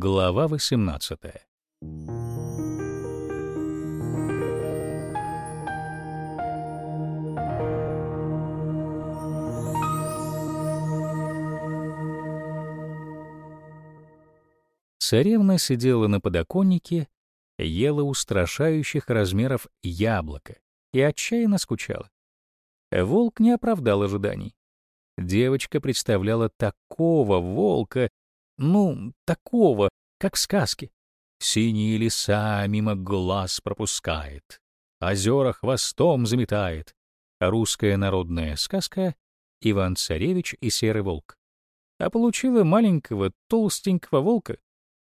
Глава 18. Царевна сидела на подоконнике, ела устрашающих размеров яблоко и отчаянно скучала. Волк не оправдал ожиданий. Девочка представляла такого волка, ну, такого, как в сказке. Синие леса мимо глаз пропускает, озера хвостом заметает. русская народная сказка «Иван-царевич и серый волк». А получила маленького толстенького волка,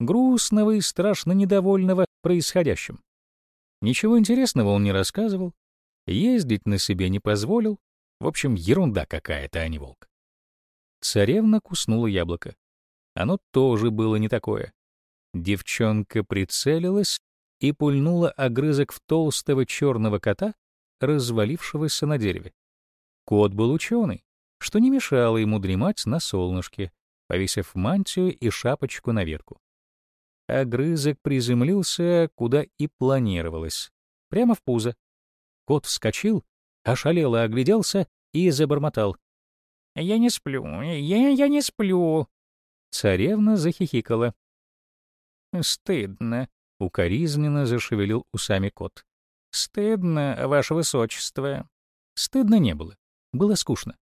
грустного и страшно недовольного происходящим. Ничего интересного он не рассказывал, ездить на себе не позволил, в общем, ерунда какая-то, а не волк. Царевна куснула яблоко. Оно тоже было не такое. Девчонка прицелилась и пульнула огрызок в толстого черного кота, развалившегося на дереве. Кот был ученый, что не мешало ему дремать на солнышке, повесив мантию и шапочку на ветку. Огрызок приземлился, куда и планировалось, прямо в пузо. Кот вскочил, ошалело огляделся и забормотал. «Я не сплю, я, я не сплю». Царевна захихикала. «Стыдно», — укоризненно зашевелил усами кот. «Стыдно, ваше высочество». Стыдно не было, было скучно.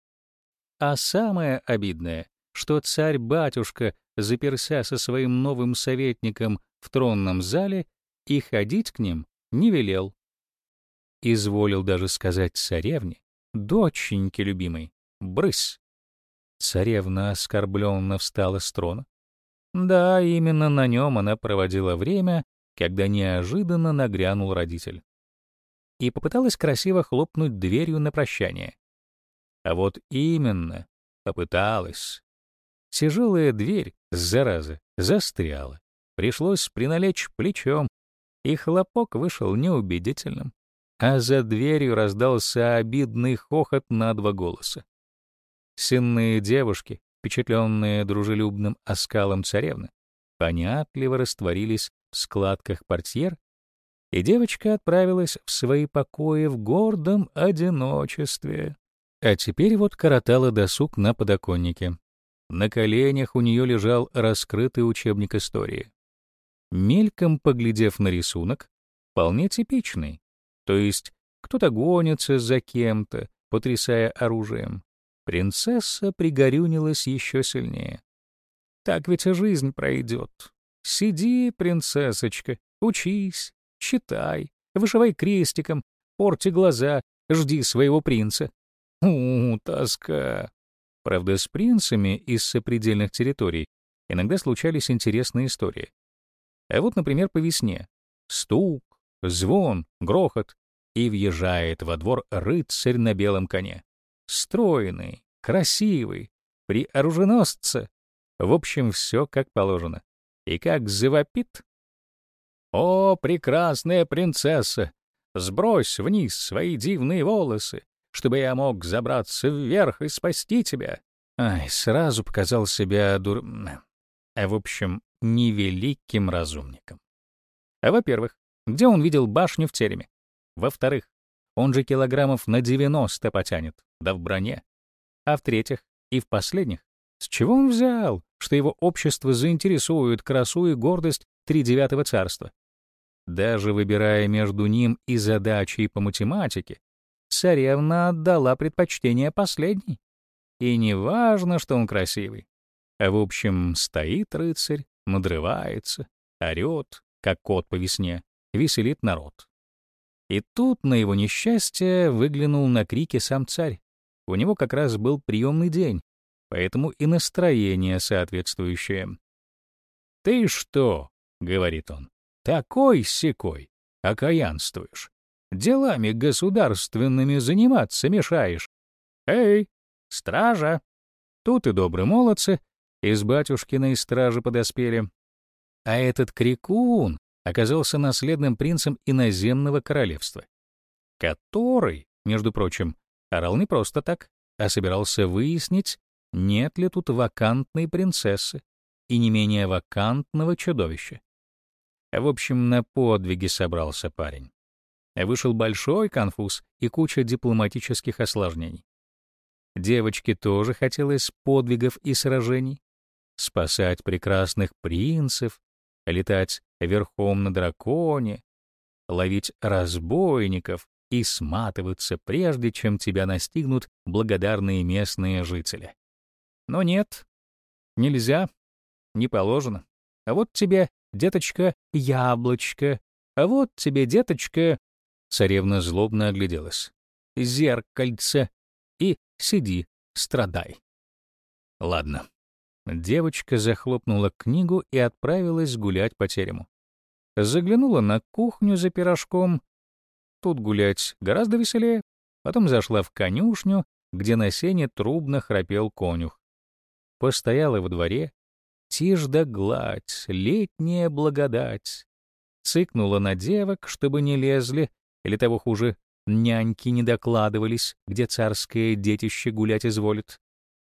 А самое обидное, что царь-батюшка заперся со своим новым советником в тронном зале и ходить к ним не велел. Изволил даже сказать царевне, доченьке любимой, брысь. Царевна оскорбленно встала с трона. Да, именно на нем она проводила время, когда неожиданно нагрянул родитель. И попыталась красиво хлопнуть дверью на прощание. А вот именно попыталась. Тяжелая дверь, зараза, застряла. Пришлось приналечь плечом, и хлопок вышел неубедительным. А за дверью раздался обидный хохот на два голоса. Сенные девушки, впечатленные дружелюбным оскалом царевны, понятливо растворились в складках портьер, и девочка отправилась в свои покои в гордом одиночестве. А теперь вот коротала досуг на подоконнике. На коленях у нее лежал раскрытый учебник истории. Мельком поглядев на рисунок, вполне типичный, то есть кто-то гонится за кем-то, потрясая оружием. Принцесса пригорюнилась еще сильнее. Так ведь и жизнь пройдет. Сиди, принцессочка, учись, читай, вышивай крестиком, порти глаза, жди своего принца. У, тоска. Правда, с принцами из сопредельных территорий иногда случались интересные истории. А вот, например, по весне. Стук, звон, грохот, и въезжает во двор рыцарь на белом коне. Стройный, красивый, при оруженосце. В общем, все как положено. И как завопит. «О, прекрасная принцесса! Сбрось вниз свои дивные волосы! чтобы я мог забраться вверх и спасти тебя. Ай, сразу показал себя дур... А, в общем, невеликим разумником. А во-первых, где он видел башню в тереме? Во-вторых, он же килограммов на 90 потянет, да в броне. А в-третьих, и в последних, с чего он взял, что его общество заинтересует красу и гордость тридевятого царства? Даже выбирая между ним и задачей по математике, царевна отдала предпочтение последней. И не важно, что он красивый. А в общем, стоит рыцарь, надрывается, орёт, как кот по весне, веселит народ. И тут, на его несчастье, выглянул на крики сам царь. У него как раз был приемный день, поэтому и настроение соответствующее. «Ты что?» — говорит он. «Такой-сякой, окаянствуешь делами государственными заниматься мешаешь. Эй, стража! Тут и добрые молодцы из батюшкиной стражи подоспели. А этот крикун оказался наследным принцем иноземного королевства, который, между прочим, орал не просто так, а собирался выяснить, нет ли тут вакантной принцессы, и не менее вакантного чудовища. В общем, на подвиги собрался парень. Вышел большой конфуз и куча дипломатических осложнений. Девочке тоже хотелось подвигов и сражений. Спасать прекрасных принцев, летать верхом на драконе, ловить разбойников и сматываться, прежде чем тебя настигнут благодарные местные жители. Но нет, нельзя, не положено. А вот тебе, деточка, яблочко, а вот тебе, деточка... Царевна злобно огляделась. Зеркальце. И сиди, страдай. Ладно. Девочка захлопнула книгу и отправилась гулять по терему. Заглянула на кухню за пирожком. Тут гулять гораздо веселее. Потом зашла в конюшню, где на сене трубно храпел конюх. Постояла во дворе. Тишь да гладь, летняя благодать. Цыкнула на девок, чтобы не лезли, или того хуже, няньки не докладывались, где царское детище гулять изволит,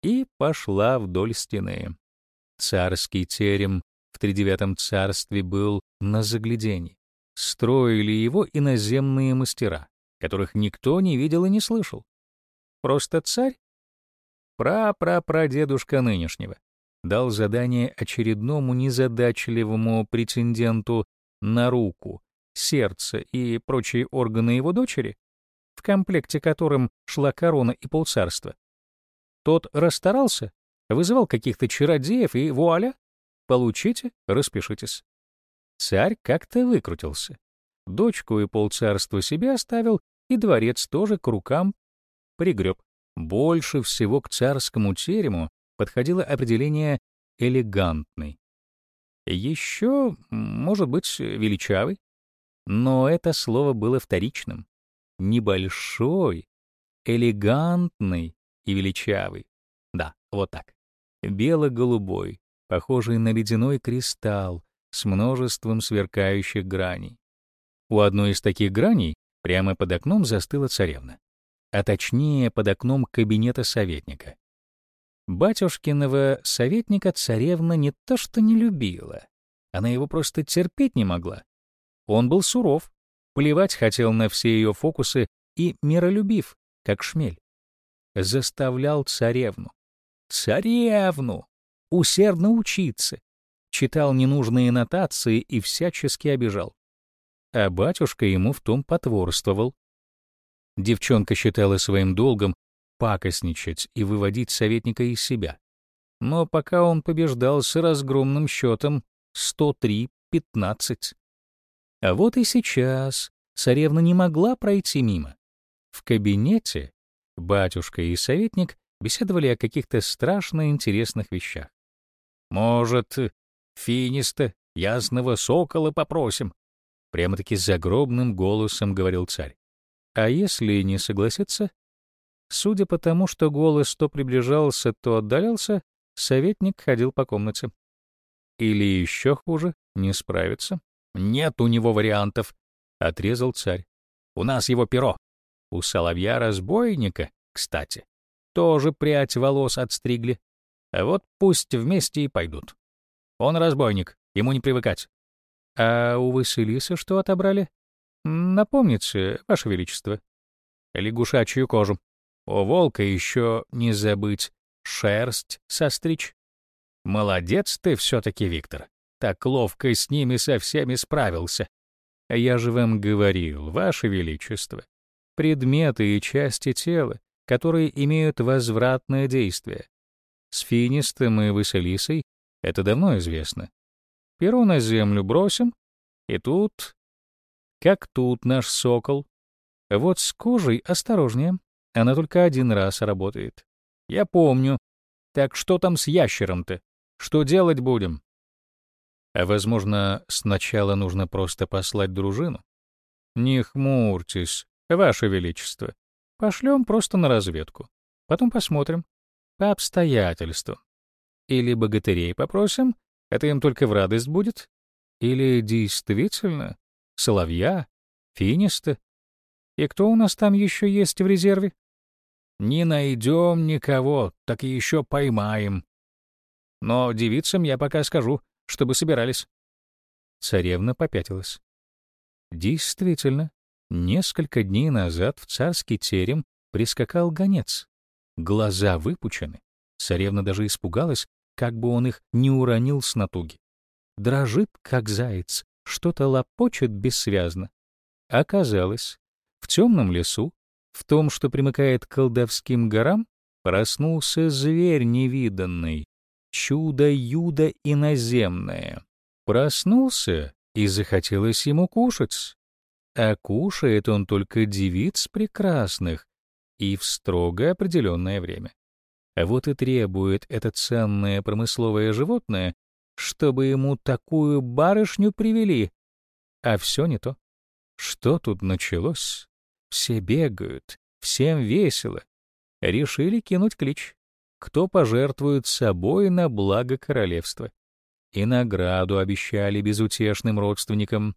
и пошла вдоль стены. Царский терем в тридевятом царстве был на загляденье. Строили его иноземные мастера, которых никто не видел и не слышал. Просто царь, пра-пра-прадедушка нынешнего, дал задание очередному незадачливому претенденту на руку, сердце и прочие органы его дочери, в комплекте которым шла корона и полцарства. Тот расстарался, вызывал каких-то чародеев, и вуаля, получите, распишитесь. Царь как-то выкрутился. Дочку и полцарства себе оставил, и дворец тоже к рукам пригреб. Больше всего к царскому терему подходило определение «элегантный». Еще, может быть, величавый. Но это слово было вторичным. Небольшой, элегантный и величавый. Да, вот так. Бело-голубой, похожий на ледяной кристалл с множеством сверкающих граней. У одной из таких граней прямо под окном застыла царевна. А точнее, под окном кабинета советника. Батюшкиного советника царевна не то что не любила, она его просто терпеть не могла. Он был суров, плевать хотел на все ее фокусы и миролюбив, как шмель. Заставлял царевну. Царевну! Усердно учиться. Читал ненужные нотации и всячески обижал. А батюшка ему в том потворствовал. Девчонка считала своим долгом пакостничать и выводить советника из себя. Но пока он побеждал с разгромным счетом 103-15. А вот и сейчас царевна не могла пройти мимо. В кабинете батюшка и советник беседовали о каких-то страшно интересных вещах. «Может, финиста, ясного сокола попросим?» Прямо-таки загробным голосом говорил царь. А если не согласится? Судя по тому, что голос то приближался, то отдалялся, советник ходил по комнате. Или еще хуже, не справится. Нет у него вариантов, — отрезал царь. У нас его перо. У соловья-разбойника, кстати, тоже прядь волос отстригли. А вот пусть вместе и пойдут. Он разбойник, ему не привыкать. А у Василисы что отобрали? Напомните, Ваше Величество. Лягушачью кожу. У волка еще не забыть шерсть состричь. Молодец ты все-таки, Виктор так ловко с ними со всеми справился. Я же вам говорил, Ваше Величество, предметы и части тела, которые имеют возвратное действие. С Финистом и Василисой это давно известно. Перо на землю бросим, и тут... Как тут наш сокол. Вот с кожей осторожнее, она только один раз работает. Я помню. Так что там с ящером-то? Что делать будем? А, возможно, сначала нужно просто послать дружину? Не хмурьтесь, Ваше Величество. Пошлем просто на разведку. Потом посмотрим. По обстоятельствам. Или богатырей попросим, это им только в радость будет. Или действительно соловья, финиста. И кто у нас там еще есть в резерве? Не найдем никого, так еще поймаем. но девицам я пока скажу, чтобы собирались». Царевна попятилась. Действительно, несколько дней назад в царский терем прискакал гонец. Глаза выпучены. Царевна даже испугалась, как бы он их не уронил с натуги. Дрожит, как заяц, что-то лопочет бессвязно. Оказалось, в темном лесу, в том, что примыкает к колдовским горам, проснулся зверь невиданный, чудо-юдо иноземное. Проснулся, и захотелось ему кушать. А кушает он только девиц прекрасных и в строго определенное время. Вот и требует это ценное промысловое животное, чтобы ему такую барышню привели. А все не то. Что тут началось? Все бегают, всем весело. Решили кинуть клич. Кто пожертвует собой на благо королевства. И награду обещали безутешным родственникам.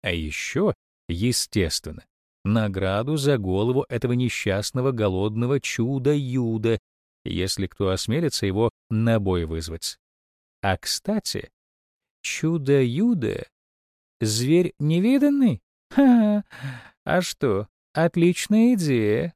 А еще, естественно, награду за голову этого несчастного голодного чуда-юда, если кто осмелится его на бой вызвать. А, кстати, чудо-юдо — зверь невиданный? Ха, а что, отличная идея.